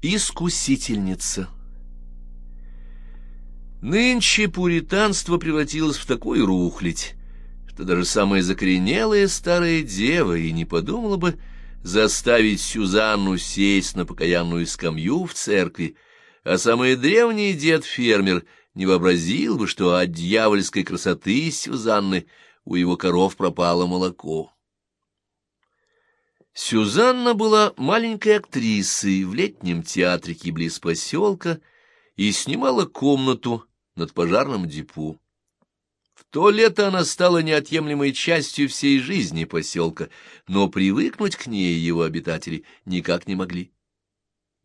Искусительница Нынче пуританство превратилось в такую рухлядь, что даже самая закоренелая старая дева и не подумала бы заставить Сюзанну сесть на покаянную скамью в церкви, а самый древний дед-фермер не вообразил бы, что от дьявольской красоты Сюзанны у его коров пропало молоко. Сюзанна была маленькой актрисой в летнем театрике близ поселка и снимала комнату над пожарным депу. В то лето она стала неотъемлемой частью всей жизни поселка, но привыкнуть к ней его обитатели никак не могли.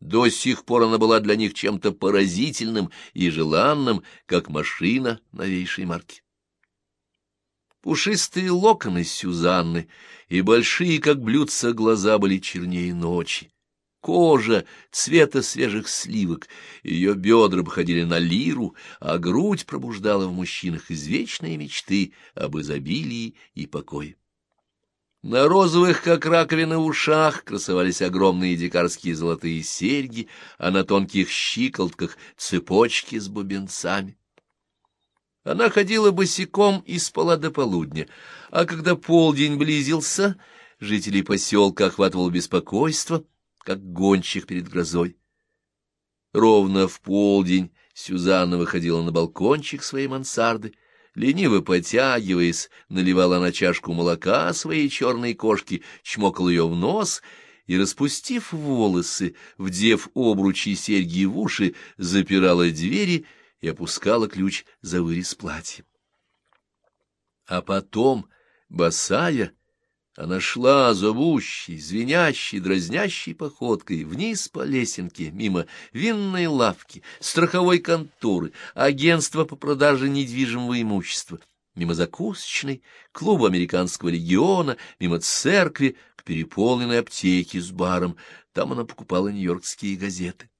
До сих пор она была для них чем-то поразительным и желанным, как машина новейшей марки. Пушистые локоны Сюзанны и большие, как блюдца, глаза были чернее ночи. Кожа цвета свежих сливок, ее бедра походили на лиру, а грудь пробуждала в мужчинах извечные мечты об изобилии и покое. На розовых, как раковины, ушах красовались огромные дикарские золотые серьги, а на тонких щиколотках цепочки с бубенцами. Она ходила босиком и спала до полудня, а когда полдень близился, жителей поселка охватывало беспокойство, как гонщик перед грозой. Ровно в полдень Сюзанна выходила на балкончик своей мансарды, лениво потягиваясь, наливала на чашку молока своей черной кошки, чмокала ее в нос и, распустив волосы, вдев обручи серьги в уши, запирала двери и опускала ключ за вырез платья. А потом, босая, она шла зовущей, звенящей, дразнящей походкой вниз по лесенке, мимо винной лавки, страховой конторы, агентства по продаже недвижимого имущества, мимо закусочной, клуба американского легиона, мимо церкви, к переполненной аптеке с баром. Там она покупала нью-йоркские газеты.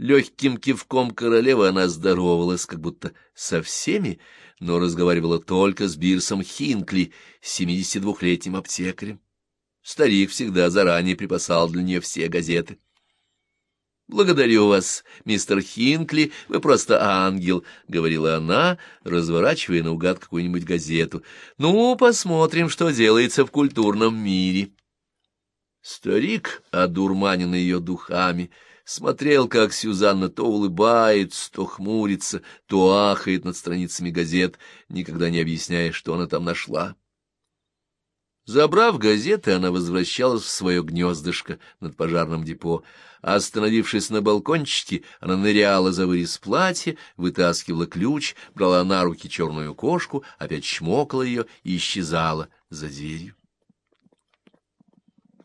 Легким кивком королевы она здоровалась, как будто со всеми, но разговаривала только с Бирсом Хинкли, семидесяти двухлетним аптекарем. Старик всегда заранее припасал для нее все газеты. «Благодарю вас, мистер Хинкли, вы просто ангел», — говорила она, разворачивая наугад какую-нибудь газету. «Ну, посмотрим, что делается в культурном мире». Старик, одурманенный ее духами, — смотрел, как Сюзанна то улыбается, то хмурится, то ахает над страницами газет, никогда не объясняя, что она там нашла. Забрав газеты, она возвращалась в свое гнездышко над пожарным депо. Остановившись на балкончике, она ныряла за вырез платья, вытаскивала ключ, брала на руки черную кошку, опять чмокала ее и исчезала за дверью.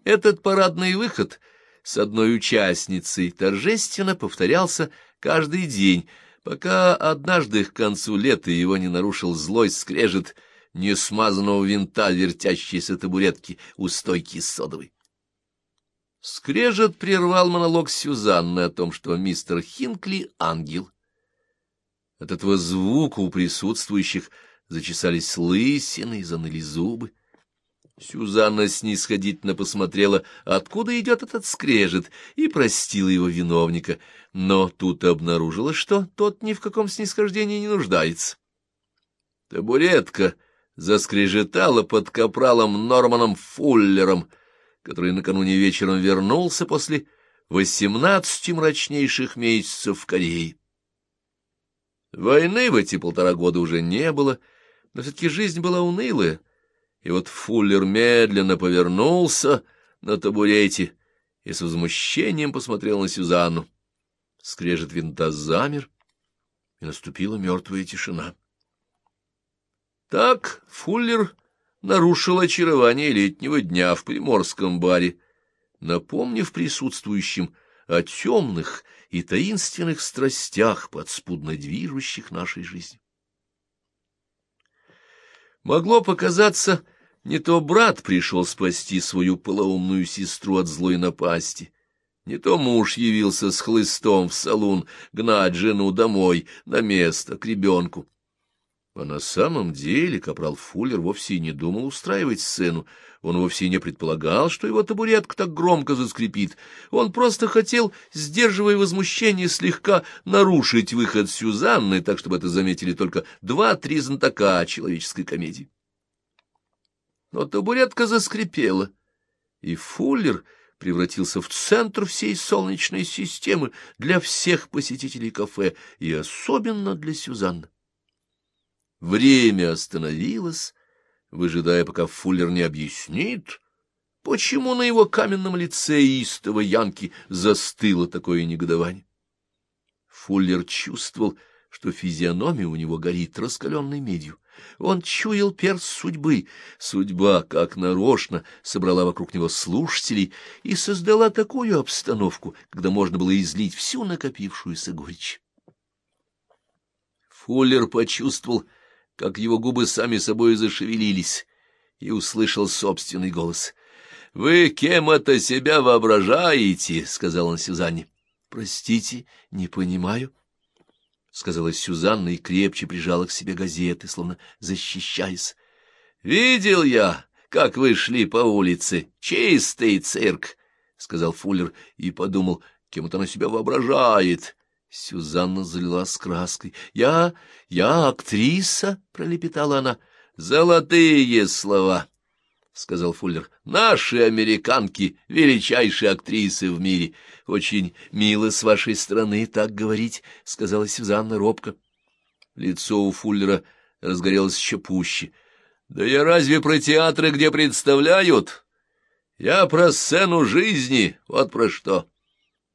Этот парадный выход — с одной участницей торжественно повторялся каждый день, пока однажды к концу лета его не нарушил злой скрежет несмазанного винта вертящейся табуретки у стойки содовой. Скрежет прервал монолог Сюзанны о том, что мистер Хинкли — ангел. От этого звука у присутствующих зачесались лысины и заныли зубы. Сюзанна снисходительно посмотрела, откуда идет этот скрежет, и простила его виновника, но тут обнаружила, что тот ни в каком снисхождении не нуждается. Табуретка заскрежетала под капралом Норманом Фуллером, который накануне вечером вернулся после восемнадцати мрачнейших месяцев в Корее. Войны в эти полтора года уже не было, но все-таки жизнь была унылая, и вот Фуллер медленно повернулся на табурете и с возмущением посмотрел на Сюзанну. Скрежет винта замер, и наступила мертвая тишина. Так Фуллер нарушил очарование летнего дня в приморском баре, напомнив присутствующим о темных и таинственных страстях, подспудно движущих нашей жизни. Могло показаться, не то брат пришел спасти свою полоумную сестру от злой напасти, не то муж явился с хлыстом в салун гнать жену домой, на место, к ребенку. А на самом деле капрал Фуллер вовсе не думал устраивать сцену. Он вовсе не предполагал, что его табуретка так громко заскрипит. Он просто хотел, сдерживая возмущение, слегка нарушить выход Сюзанны, так, чтобы это заметили только два-три знатока человеческой комедии. Но табуретка заскрипела, и Фуллер превратился в центр всей солнечной системы для всех посетителей кафе, и особенно для Сюзанны. Время остановилось, выжидая, пока Фуллер не объяснит, почему на его каменном лице истого Янки застыло такое негодование. Фуллер чувствовал, что физиономия у него горит раскаленной медью. Он чуял перс судьбы. Судьба, как нарочно, собрала вокруг него слушателей и создала такую обстановку, когда можно было излить всю накопившуюся горечь. Фуллер почувствовал, как его губы сами собой зашевелились, и услышал собственный голос. — Вы кем это себя воображаете? — сказал он Сюзанне. — Простите, не понимаю, — сказала Сюзанна и крепче прижала к себе газеты, словно защищаясь. — Видел я, как вы шли по улице. Чистый цирк, — сказал Фуллер и подумал, кем это она себя воображает. Сюзанна залилась краской. — Я... я актриса, — пролепетала она. — Золотые слова, — сказал Фуллер. — Наши американки — величайшие актрисы в мире. Очень мило с вашей стороны так говорить, — сказала Сюзанна робко. Лицо у Фуллера разгорелось еще пуще. — Да я разве про театры, где представляют? Я про сцену жизни, вот про что.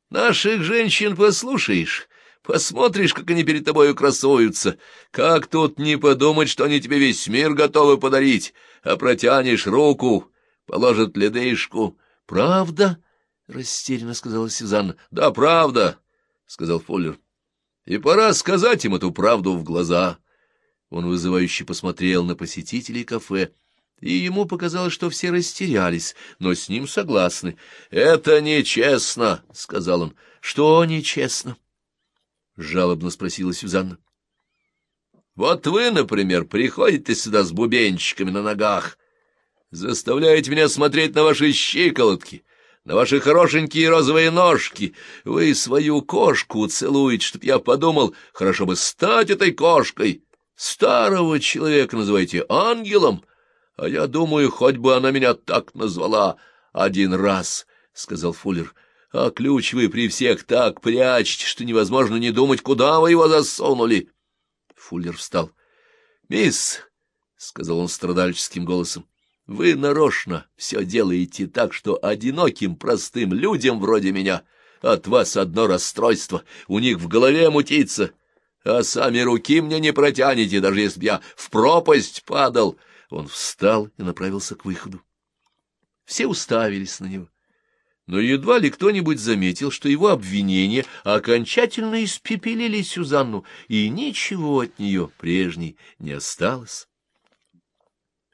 Наших женщин послушаешь, Посмотришь, как они перед тобою красуются. Как тут не подумать, что они тебе весь мир готовы подарить, а протянешь руку, положат ледышку. — Правда? — растерянно сказала Сюзанна. — Да, правда, — сказал Фоллер. — И пора сказать им эту правду в глаза. Он вызывающе посмотрел на посетителей кафе, и ему показалось, что все растерялись, но с ним согласны. — Это нечестно, — сказал он. — Что нечестно? —— жалобно спросила Сюзанна. — Вот вы, например, приходите сюда с бубенчиками на ногах, заставляете меня смотреть на ваши щиколотки, на ваши хорошенькие розовые ножки. Вы свою кошку целуете, чтоб я подумал, хорошо бы стать этой кошкой. Старого человека называете ангелом, а я думаю, хоть бы она меня так назвала один раз, — сказал Фуллер. — а ключ вы при всех так прячете, что невозможно не думать, куда вы его засунули. Фуллер встал. — Мисс, — сказал он страдальческим голосом, — вы нарочно все делаете так, что одиноким простым людям вроде меня от вас одно расстройство, у них в голове мутится, а сами руки мне не протянете, даже если б я в пропасть падал. Он встал и направился к выходу. Все уставились на него но едва ли кто-нибудь заметил, что его обвинения окончательно испепелили Сюзанну, и ничего от нее прежней не осталось.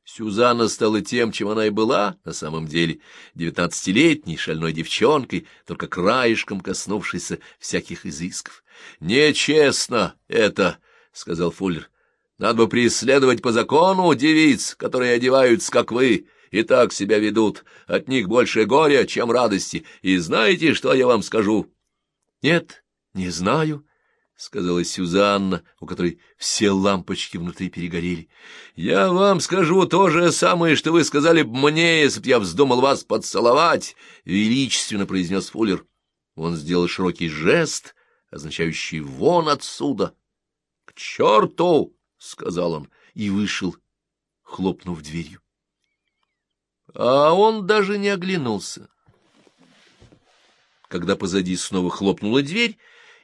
Сюзанна стала тем, чем она и была на самом деле, девятнадцатилетней шальной девчонкой, только краешком коснувшейся всяких изысков. — Нечестно это, — сказал Фуллер. — Надо бы преследовать по закону девиц, которые одеваются, как вы, и так себя ведут. От них больше горя, чем радости. И знаете, что я вам скажу? — Нет, не знаю, — сказала Сюзанна, у которой все лампочки внутри перегорели. — Я вам скажу то же самое, что вы сказали б мне, если б я вздумал вас поцеловать, — величественно произнес Фуллер. Он сделал широкий жест, означающий «вон отсюда». — К черту! — сказал он и вышел, хлопнув дверью а он даже не оглянулся. Когда позади снова хлопнула дверь,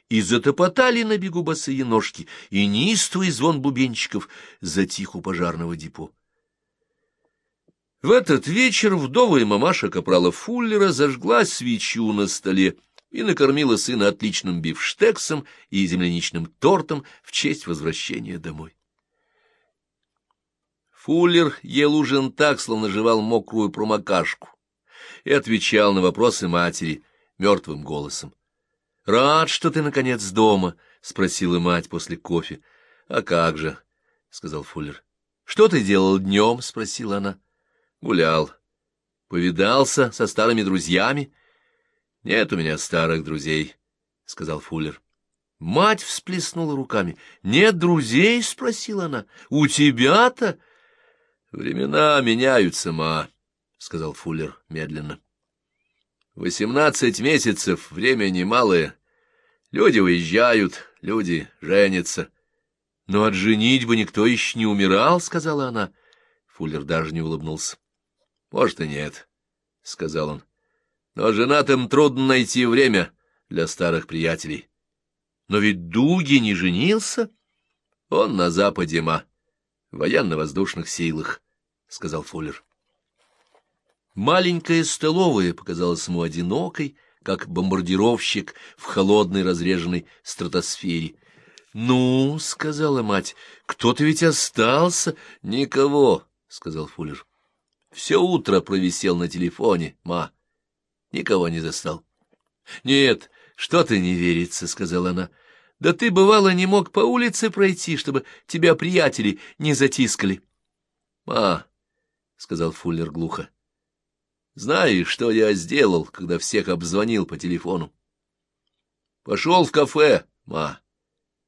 и затопотали на бегу босые ножки, и неистовый звон бубенчиков затих у пожарного депо. В этот вечер вдовая мамаша капрала Фуллера зажгла свечу на столе и накормила сына отличным бифштексом и земляничным тортом в честь возвращения домой. Фуллер ел ужин так, словно жевал мокрую промокашку, и отвечал на вопросы матери мертвым голосом. — Рад, что ты, наконец, дома, — спросила мать после кофе. — А как же? сказал Фуллер. — Что ты делал днем? — спросила она. — Гулял. — Повидался со старыми друзьями? — Нет у меня старых друзей, — сказал Фуллер. Мать всплеснула руками. — Нет друзей? — спросила она. — У тебя-то? — Времена меняются, ма, — сказал Фуллер медленно. — Восемнадцать месяцев — время немалое. Люди уезжают, люди женятся. — Но от женитьбы никто еще не умирал, — сказала она. Фуллер даже не улыбнулся. — Может, и нет, — сказал он. — Но женатым трудно найти время для старых приятелей. Но ведь Дуги не женился. Он на западе, ма, в военно-воздушных силах, — сказал Фуллер. Маленькая столовая показалась ему одинокой, как бомбардировщик в холодной разреженной стратосфере. — Ну, — сказала мать, — кто-то ведь остался. — Никого, — сказал Фуллер. — Все утро провисел на телефоне, ма. Никого не застал. — Нет, что-то не верится, — сказала она. — Да ты, бывало, не мог по улице пройти, чтобы тебя приятели не затискали. — Ма, — сказал Фуллер глухо, — знаешь, что я сделал, когда всех обзвонил по телефону? — Пошел в кафе, ма.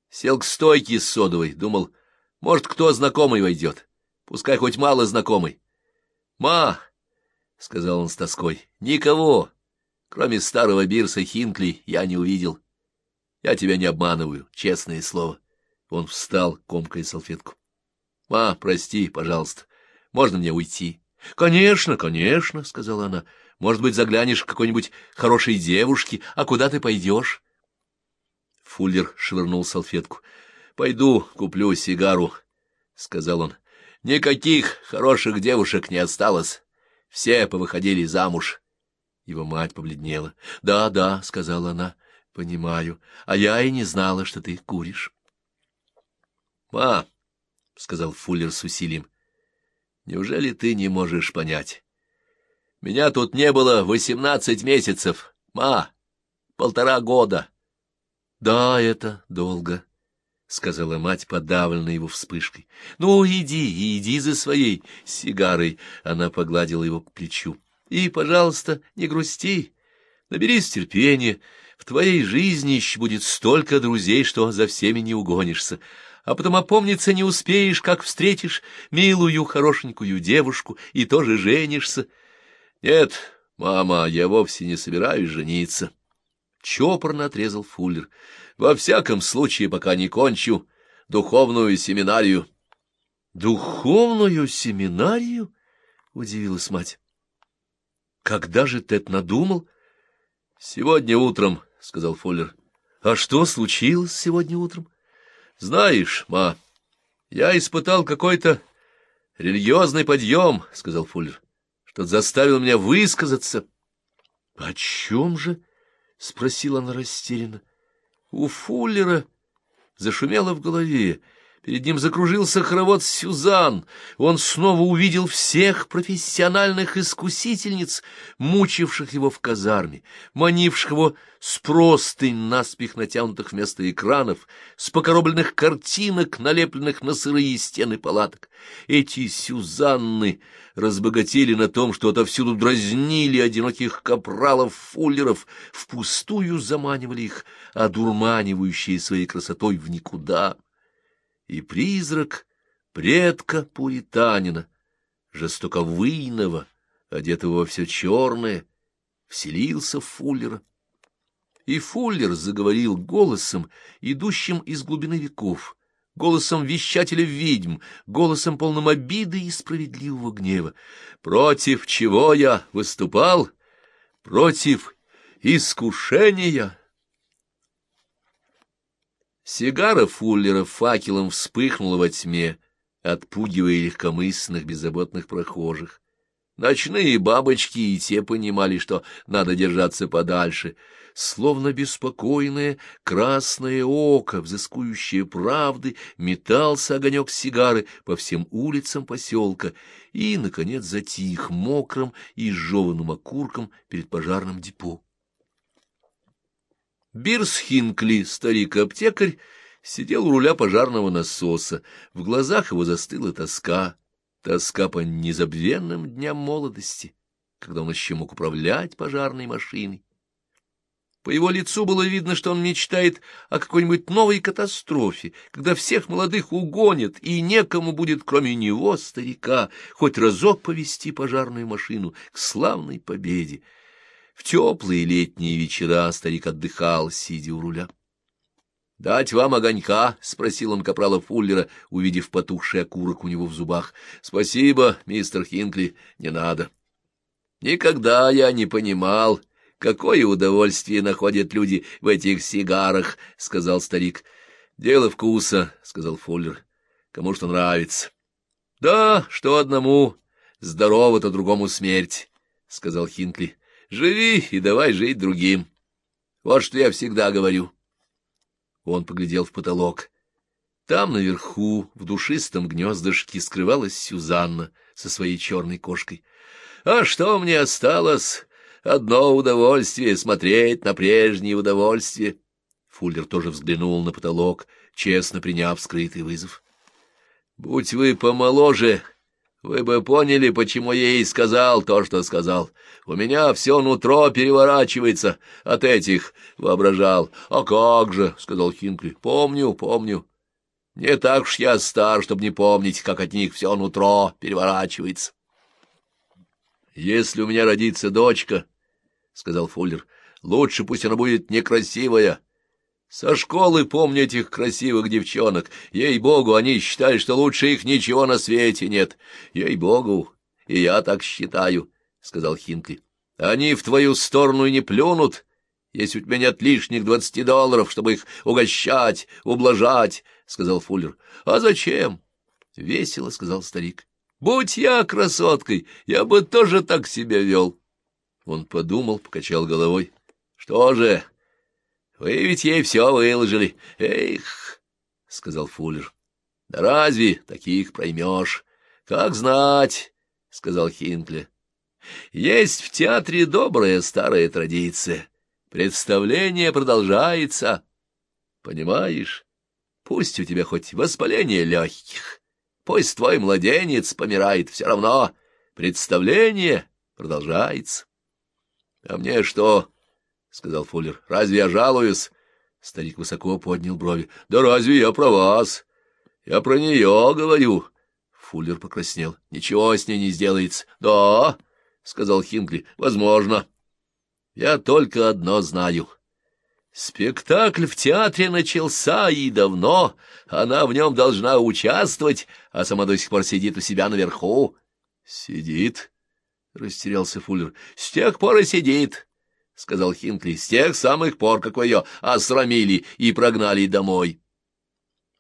Сел к стойке с содовой, думал, может, кто знакомый войдет, пускай хоть мало знакомый. — Ма, — сказал он с тоской, — никого, кроме старого Бирса Хинкли, я не увидел. Я тебя не обманываю, честное слово. Он встал, комкая салфетку. — Ма, прости, пожалуйста, можно мне уйти? — Конечно, конечно, — сказала она. — Может быть, заглянешь к какой-нибудь хорошей девушке, а куда ты пойдешь? Фуллер швырнул салфетку. — Пойду куплю сигару, — сказал он. — Никаких хороших девушек не осталось. Все повыходили замуж. Его мать побледнела. «Да, да», — сказала она, — «понимаю. А я и не знала, что ты куришь». «Ма», — сказал Фуллер с усилием, — «неужели ты не можешь понять? Меня тут не было восемнадцать месяцев, ма, полтора года». Да, это долго, — сказала мать, подавленная его вспышкой. — Ну, иди, иди за своей сигарой. Она погладила его по плечу. — И, пожалуйста, не грусти. Наберись терпения. В твоей жизни еще будет столько друзей, что за всеми не угонишься. А потом опомниться не успеешь, как встретишь милую, хорошенькую девушку и тоже женишься. Нет, мама, я вовсе не собираюсь жениться. — чопорно отрезал Фуллер. Во всяком случае, пока не кончу духовную семинарию. Духовную семинарию? удивилась мать. Когда же Тед надумал? Сегодня утром, сказал Фуллер. А что случилось сегодня утром? Знаешь, ма, я испытал какой-то религиозный подъем, сказал Фуллер. Что-то заставил меня высказаться. О чем же? — спросила она растерянно. У Фуллера зашумело в голове. Перед ним закружился хоровод Сюзан. Он снова увидел всех профессиональных искусительниц, мучивших его в казарме, манивших его с простынь, наспех натянутых вместо экранов, с покоробленных картинок, налепленных на сырые стены палаток. Эти Сюзанны разбогатели на том, что отовсюду дразнили одиноких капралов-фуллеров, впустую заманивали их, одурманивающие своей красотой в никуда и призрак предка-пуританина, жестоковыйного, одетого во все черное, вселился в Фуллера. И Фуллер заговорил голосом, идущим из глубины веков, голосом вещателя ведьм, голосом полным обиды и справедливого гнева. Против чего я выступал? Против искушения. Сигара Фуллера факелом вспыхнула во тьме, отпугивая легкомысленных беззаботных прохожих. Ночные бабочки и те понимали, что надо держаться подальше, словно беспокойное красное око, взыскующее правды, метался огонек сигары по всем улицам поселка и, наконец, затих мокрым и сжеванным окурком перед пожарным депо. Бирс Хинкли, старик-аптекарь, сидел у руля пожарного насоса, в глазах его застыла тоска, тоска по незабвенным дням молодости, когда он еще мог управлять пожарной машиной. По его лицу было видно, что он мечтает о какой-нибудь новой катастрофе, когда всех молодых угонят, и некому будет, кроме него, старика, хоть разок повести пожарную машину к славной победе. В теплые летние вечера старик отдыхал, сидя у руля. — Дать вам огонька? — спросил он капрала Фуллера, увидев потухший окурок у него в зубах. — Спасибо, мистер Хинкли, не надо. — Никогда я не понимал... Какое удовольствие находят люди в этих сигарах, — сказал старик. — Дело вкуса, — сказал Фуллер. — Кому что нравится. — Да, что одному здорово, то другому смерть, — сказал Хинкли. — Живи и давай жить другим. Вот что я всегда говорю. Он поглядел в потолок. Там наверху, в душистом гнездышке, скрывалась Сюзанна со своей черной кошкой. — А что мне осталось? Одно удовольствие — смотреть на прежние удовольствия. Фуллер тоже взглянул на потолок, честно приняв скрытый вызов. — Будь вы помоложе, вы бы поняли, почему я ей сказал то, что сказал. У меня все нутро переворачивается от этих, — воображал. — А как же, — сказал Хинкли, — помню, помню. Не так уж я стар, чтобы не помнить, как от них все нутро переворачивается. Если у меня родится дочка, — сказал Фуллер. — Лучше пусть она будет некрасивая. Со школы помню этих красивых девчонок. Ей-богу, они считали, что лучше их ничего на свете нет. Ей-богу, и я так считаю, — сказал Хинкли. — Они в твою сторону и не плюнут, если у тебя нет лишних двадцати долларов, чтобы их угощать, ублажать, — сказал Фуллер. — А зачем? — весело, — сказал старик. — Будь я красоткой, я бы тоже так себя вел. — он подумал, покачал головой. — Что же, вы ведь ей все выложили. Эх, — сказал Фуллер. — Да разве таких проймешь? Как знать, — сказал Хинкли. — Есть в театре добрая старая традиция. Представление продолжается. Понимаешь? Пусть у тебя хоть воспаление легких, пусть твой младенец помирает, все равно представление продолжается. — А мне что? — сказал Фуллер. — Разве я жалуюсь? Старик высоко поднял брови. — Да разве я про вас? Я про нее говорю. Фуллер покраснел. — Ничего с ней не сделается. — Да, — сказал Хинкли. — Возможно. Я только одно знаю. Спектакль в театре начался и давно. Она в нем должна участвовать, а сама до сих пор сидит у себя наверху. — Сидит? — растерялся Фуллер. — С тех пор и сидит, — сказал Хинкли, — с тех самых пор, как вы ее осрамили и прогнали домой.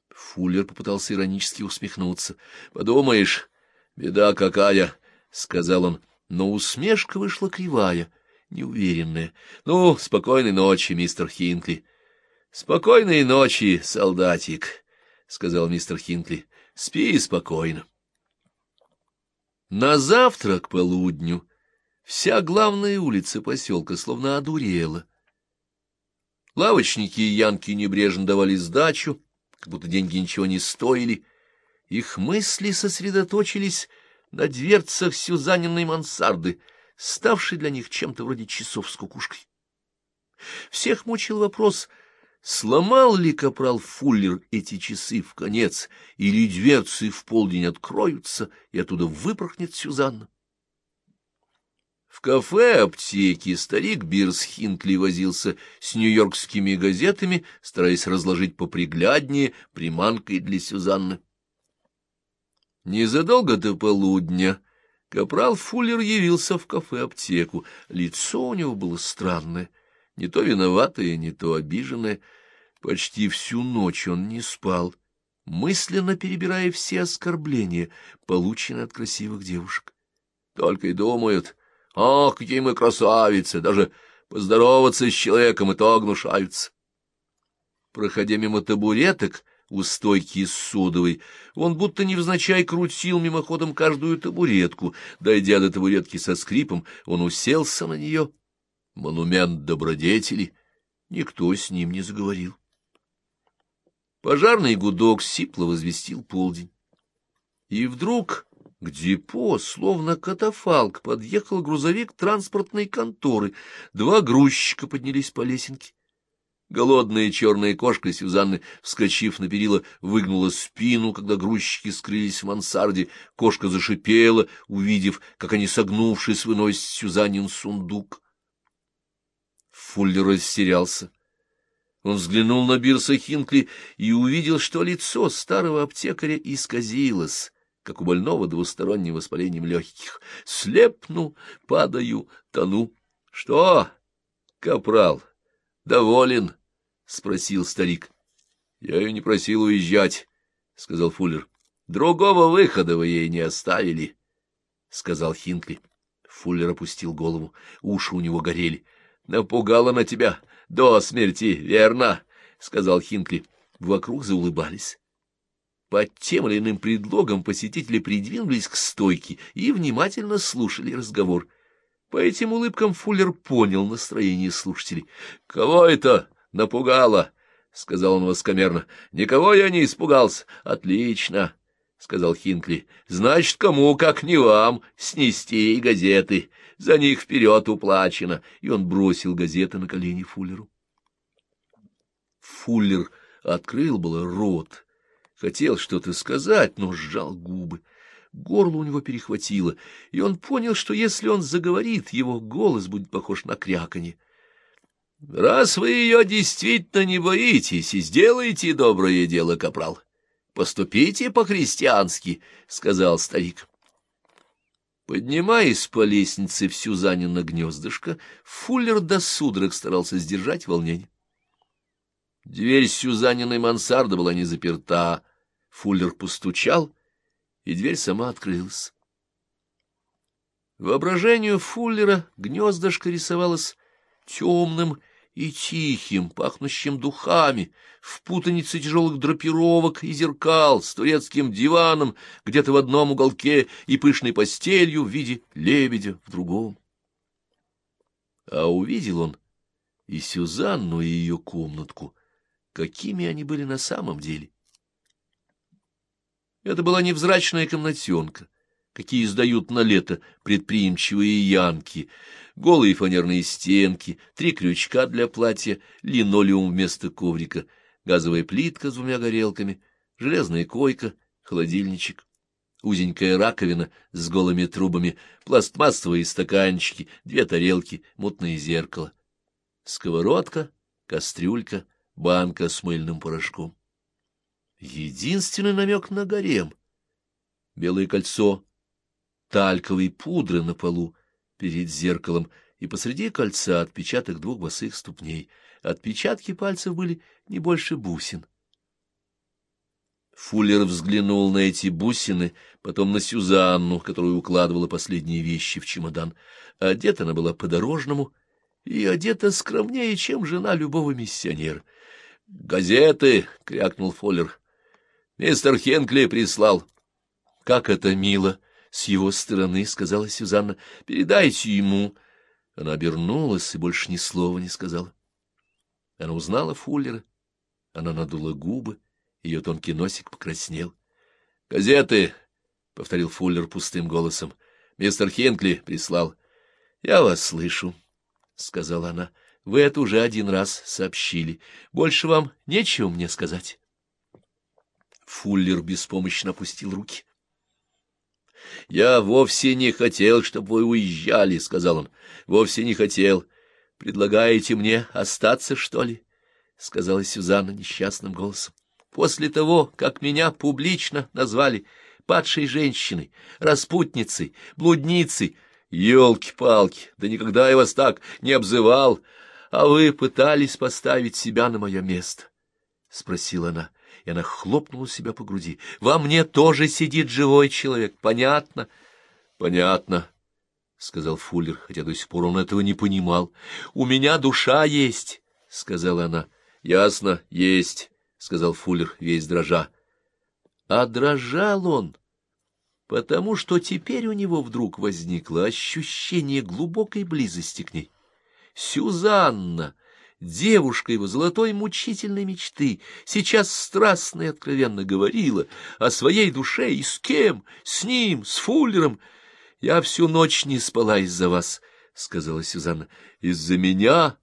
Фуллер попытался иронически усмехнуться. — Подумаешь, беда какая, — сказал он, но усмешка вышла кривая, неуверенная. — Ну, спокойной ночи, мистер Хинкли. — Спокойной ночи, солдатик, — сказал мистер Хинкли. — Спи спокойно. — на завтра к полудню вся главная улица поселка словно одурела. Лавочники и янки небрежно давали сдачу, как будто деньги ничего не стоили. Их мысли сосредоточились на дверцах Сюзаниной мансарды, ставшей для них чем-то вроде часов с кукушкой. Всех мучил вопрос — Сломал ли капрал Фуллер эти часы в конец, или дверцы в полдень откроются, и оттуда выпорхнет Сюзанна? В кафе-аптеке старик Бирс Хинкли возился с нью-йоркскими газетами, стараясь разложить попригляднее приманкой для Сюзанны. Незадолго до полудня капрал Фуллер явился в кафе-аптеку. Лицо у него было странное — не то виноватая, не то обиженная. Почти всю ночь он не спал, мысленно перебирая все оскорбления, полученные от красивых девушек. Только и думают, ах, какие мы красавицы, даже поздороваться с человеком и то гнушаются. Проходя мимо табуреток, у стойки с содовой, он будто невзначай крутил мимоходом каждую табуретку. Дойдя до табуретки со скрипом, он уселся на нее — монумент добродетели, никто с ним не заговорил. Пожарный гудок сипло возвестил полдень. И вдруг к депо, словно катафалк, подъехал грузовик транспортной конторы. Два грузчика поднялись по лесенке. Голодная черная кошка Сюзанны, вскочив на перила, выгнула спину, когда грузчики скрылись в мансарде. Кошка зашипела, увидев, как они, согнувшись, выносят Сюзаннин сундук. Фуллер растерялся. Он взглянул на Бирса Хинкли и увидел, что лицо старого аптекаря исказилось, как у больного двусторонним воспалением легких. Слепну, падаю, тону. — Что, капрал? — Доволен? — спросил старик. — Я ее не просил уезжать, — сказал Фуллер. — Другого выхода вы ей не оставили, — сказал Хинкли. Фуллер опустил голову, уши у него горели. — Напугала на тебя до смерти, верно? — сказал Хинкли. Вокруг заулыбались. Под тем или иным предлогом посетители придвинулись к стойке и внимательно слушали разговор. По этим улыбкам Фуллер понял настроение слушателей. — Кого это напугало? — сказал он воскомерно. — Никого я не испугался. — Отлично, — сказал Хинкли. — Значит, кому, как не вам, снести газеты. За них вперед уплачено. И он бросил газеты на колени Фуллеру. Фуллер открыл было рот. Хотел что-то сказать, но сжал губы. Горло у него перехватило, и он понял, что если он заговорит, его голос будет похож на кряканье. — Раз вы ее действительно не боитесь и сделаете доброе дело, капрал, поступите по-христиански, — сказал старик. Поднимаясь по лестнице в Сюзанина гнездышко, Фуллер до судорог старался сдержать волнение. Дверь Сюзаниной мансарды была не заперта. Фуллер постучал — и дверь сама открылась. Воображению Фуллера гнездышко рисовалось темным и тихим, пахнущим духами, в путанице тяжелых драпировок и зеркал, с турецким диваном где-то в одном уголке и пышной постелью в виде лебедя в другом. А увидел он и Сюзанну, и ее комнатку, какими они были на самом деле. Это была невзрачная комнатенка, какие издают на лето предприимчивые янки, голые фанерные стенки, три крючка для платья, линолеум вместо коврика, газовая плитка с двумя горелками, железная койка, холодильничек, узенькая раковина с голыми трубами, пластмассовые стаканчики, две тарелки, мутное зеркало, сковородка, кастрюлька, банка с мыльным порошком. Единственный намек на гарем. Белое кольцо тальковой пудры на полу перед зеркалом, и посреди кольца отпечаток двух босых ступней. Отпечатки пальцев были не больше бусин. Фуллер взглянул на эти бусины, потом на Сюзанну, которая укладывала последние вещи в чемодан. Одета она была по-дорожному и одета скромнее, чем жена любого миссионера. «Газеты!» — крякнул Фуллер. Мистер Хенкли прислал. — Как это мило! — с его стороны, — сказала Сюзанна. — Передайте ему. Она обернулась и больше ни слова не сказала. Она узнала Фуллера. Она надула губы, ее тонкий носик покраснел. — Газеты! — повторил Фуллер пустым голосом. — Мистер Хенкли прислал. — Я вас слышу, — сказала она. — Вы это уже один раз сообщили. Больше вам нечего мне сказать. Фуллер беспомощно опустил руки. — Я вовсе не хотел, чтобы вы уезжали, — сказал он. — Вовсе не хотел. Предлагаете мне остаться, что ли? — сказала Сюзанна несчастным голосом. — После того, как меня публично назвали падшей женщиной, распутницей, блудницей, елки-палки, да никогда я вас так не обзывал, а вы пытались поставить себя на мое место, — спросила она и она хлопнула себя по груди. — Во мне тоже сидит живой человек, понятно? — Понятно, — сказал Фуллер, хотя до сих пор он этого не понимал. — У меня душа есть, — сказала она. — Ясно, есть, — сказал Фуллер, весь дрожа. А дрожал он, потому что теперь у него вдруг возникло ощущение глубокой близости к ней. Сюзанна девушка его золотой мучительной мечты, сейчас страстно и откровенно говорила о своей душе и с кем, с ним, с Фуллером. «Я всю ночь не спала из-за вас», — сказала Сюзанна. «Из-за меня?»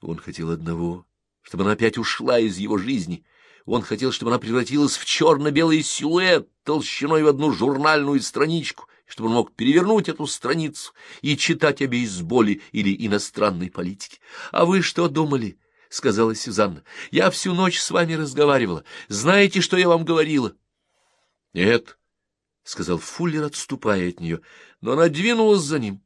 Он хотел одного, чтобы она опять ушла из его жизни. Он хотел, чтобы она превратилась в черно-белый силуэт толщиной в одну журнальную страничку, чтобы он мог перевернуть эту страницу и читать о бейсболе или иностранной политике. — А вы что думали? — сказала Сюзанна. — Я всю ночь с вами разговаривала. Знаете, что я вам говорила? — Нет, — сказал Фуллер, отступая от нее, но она двинулась за ним.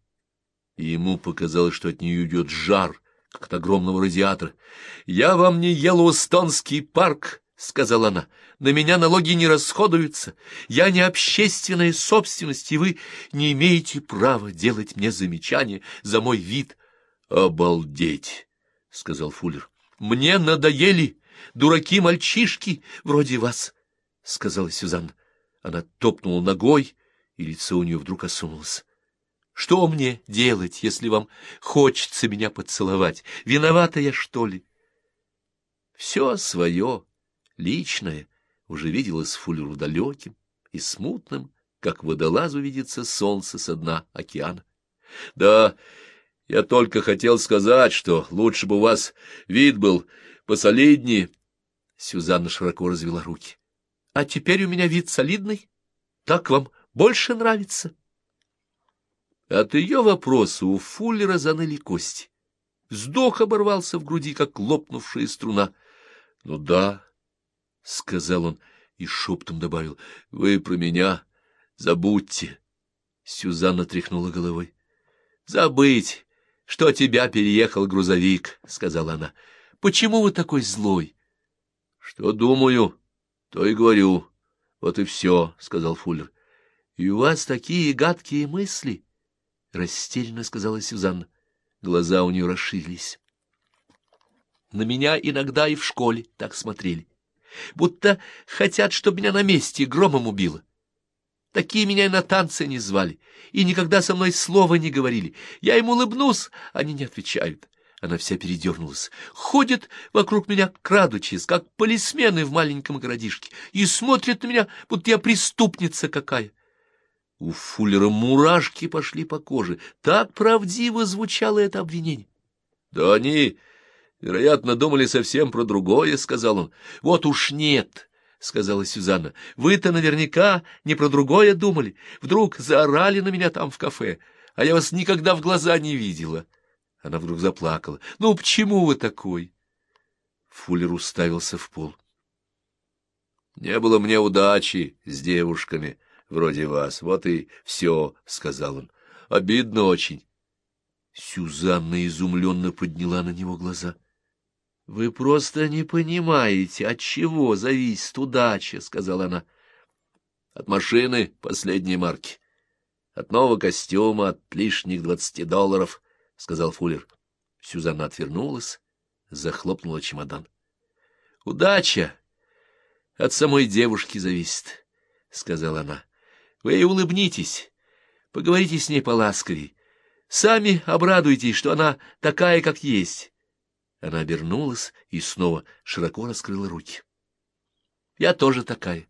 И ему показалось, что от нее идет жар, как от огромного радиатора. — Я вам не Йеллоустонский парк, — сказала она, — на меня налоги не расходуются, я не общественная собственность, и вы не имеете права делать мне замечания за мой вид. — Обалдеть! — сказал Фуллер. — Мне надоели дураки-мальчишки вроде вас, — сказала Сюзанна. Она топнула ногой, и лицо у нее вдруг осунулось. — Что мне делать, если вам хочется меня поцеловать? Виновата я, что ли? — Все свое личное, уже виделось Фуллеру далеким и смутным, как водолазу видится солнце со дна океана. Да, я только хотел сказать, что лучше бы у вас вид был посолиднее. Сюзанна широко развела руки. — А теперь у меня вид солидный? Так вам больше нравится? От ее вопроса у Фуллера заныли кости. Вздох оборвался в груди, как лопнувшая струна. — Ну да, — сказал он и шептом добавил, — вы про меня забудьте. Сюзанна тряхнула головой. — Забыть, что тебя переехал грузовик, — сказала она. — Почему вы такой злой? — Что думаю, то и говорю. Вот и все, — сказал Фуллер. — И у вас такие гадкие мысли, — растерянно сказала Сюзанна. Глаза у нее расширились. На меня иногда и в школе так смотрели будто хотят, чтобы меня на месте громом убило. Такие меня и на танцы не звали, и никогда со мной слова не говорили. Я им улыбнусь, они не отвечают. Она вся передернулась. Ходят вокруг меня, крадучись, как полисмены в маленьком городишке, и смотрят на меня, будто я преступница какая. У Фуллера мурашки пошли по коже. Так правдиво звучало это обвинение. — Да они Вероятно, думали совсем про другое, — сказал он. — Вот уж нет, — сказала Сюзанна. — Вы-то наверняка не про другое думали. Вдруг заорали на меня там в кафе, а я вас никогда в глаза не видела. Она вдруг заплакала. — Ну, почему вы такой? Фуллер уставился в пол. — Не было мне удачи с девушками вроде вас. Вот и все, — сказал он. — Обидно очень. Сюзанна изумленно подняла на него глаза. — вы просто не понимаете, от чего зависит удача, — сказала она. — От машины последней марки. От нового костюма, от лишних двадцати долларов, — сказал Фуллер. Сюзанна отвернулась, захлопнула чемодан. — Удача от самой девушки зависит, — сказала она. — Вы улыбнитесь, поговорите с ней поласковей. Сами обрадуйтесь, что она такая, как есть. Она обернулась и снова широко раскрыла руки. — Я тоже такая.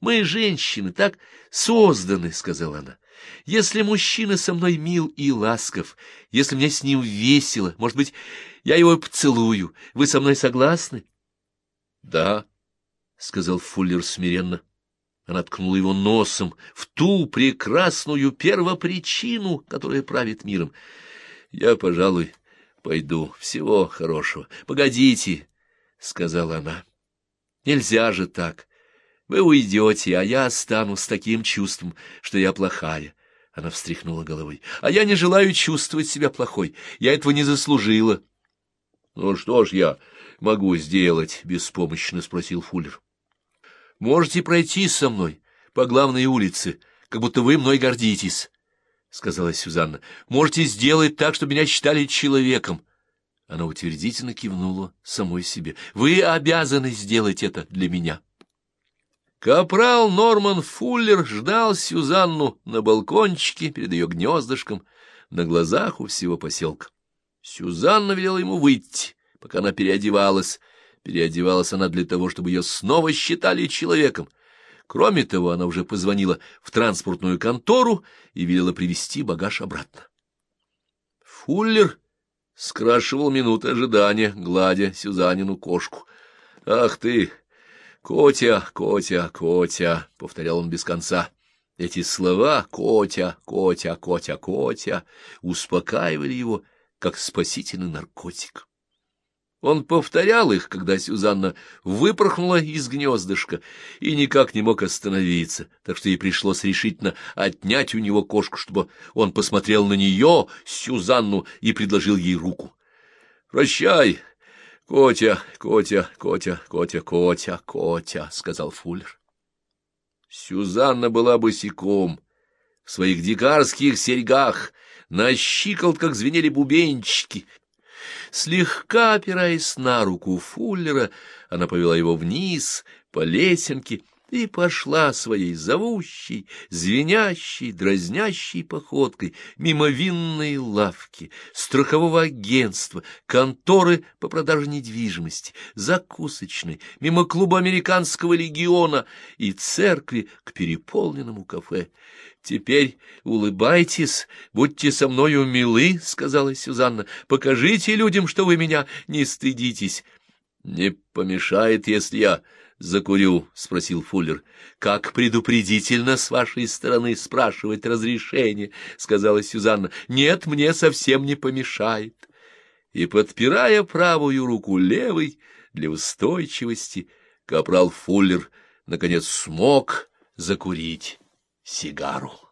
Мы, женщины, так созданы, — сказала она. Если мужчина со мной мил и ласков, если мне с ним весело, может быть, я его поцелую, вы со мной согласны? — Да, — сказал Фуллер смиренно. Она ткнула его носом в ту прекрасную первопричину, которая правит миром. — Я, пожалуй, Пойду. Всего хорошего. Погодите, — сказала она. Нельзя же так. Вы уйдете, а я останусь с таким чувством, что я плохая. Она встряхнула головой. А я не желаю чувствовать себя плохой. Я этого не заслужила. — Ну что ж я могу сделать? — беспомощно спросил Фуллер. — Можете пройти со мной по главной улице, как будто вы мной гордитесь. — сказала Сюзанна. — Можете сделать так, чтобы меня считали человеком. Она утвердительно кивнула самой себе. — Вы обязаны сделать это для меня. Капрал Норман Фуллер ждал Сюзанну на балкончике перед ее гнездышком, на глазах у всего поселка. Сюзанна велела ему выйти, пока она переодевалась. Переодевалась она для того, чтобы ее снова считали человеком. Кроме того, она уже позвонила в транспортную контору и велела привезти багаж обратно. Фуллер скрашивал минуты ожидания, гладя Сюзанину кошку. — Ах ты, Котя, Котя, Котя! — повторял он без конца. Эти слова «Котя, Котя, Котя, Котя» успокаивали его, как спасительный наркотик. Он повторял их, когда Сюзанна выпорхнула из гнездышка и никак не мог остановиться, так что ей пришлось решительно отнять у него кошку, чтобы он посмотрел на нее, Сюзанну, и предложил ей руку. «Прощай, Котя, Котя, Котя, Котя, Котя, Котя», — сказал Фуллер. Сюзанна была босиком, в своих дикарских серьгах, на щиколотках звенели бубенчики — Слегка опираясь на руку Фуллера, она повела его вниз по лесенке и пошла своей зовущей, звенящей, дразнящей походкой мимо винной лавки, страхового агентства, конторы по продаже недвижимости, закусочной, мимо клуба американского легиона и церкви к переполненному кафе. «Теперь улыбайтесь, будьте со мною милы», — сказала Сюзанна. «Покажите людям, что вы меня не стыдитесь». «Не помешает, если я закурю?» — спросил Фуллер. «Как предупредительно с вашей стороны спрашивать разрешение», — сказала Сюзанна. «Нет, мне совсем не помешает». И, подпирая правую руку левой для устойчивости, капрал Фуллер наконец смог закурить сигару.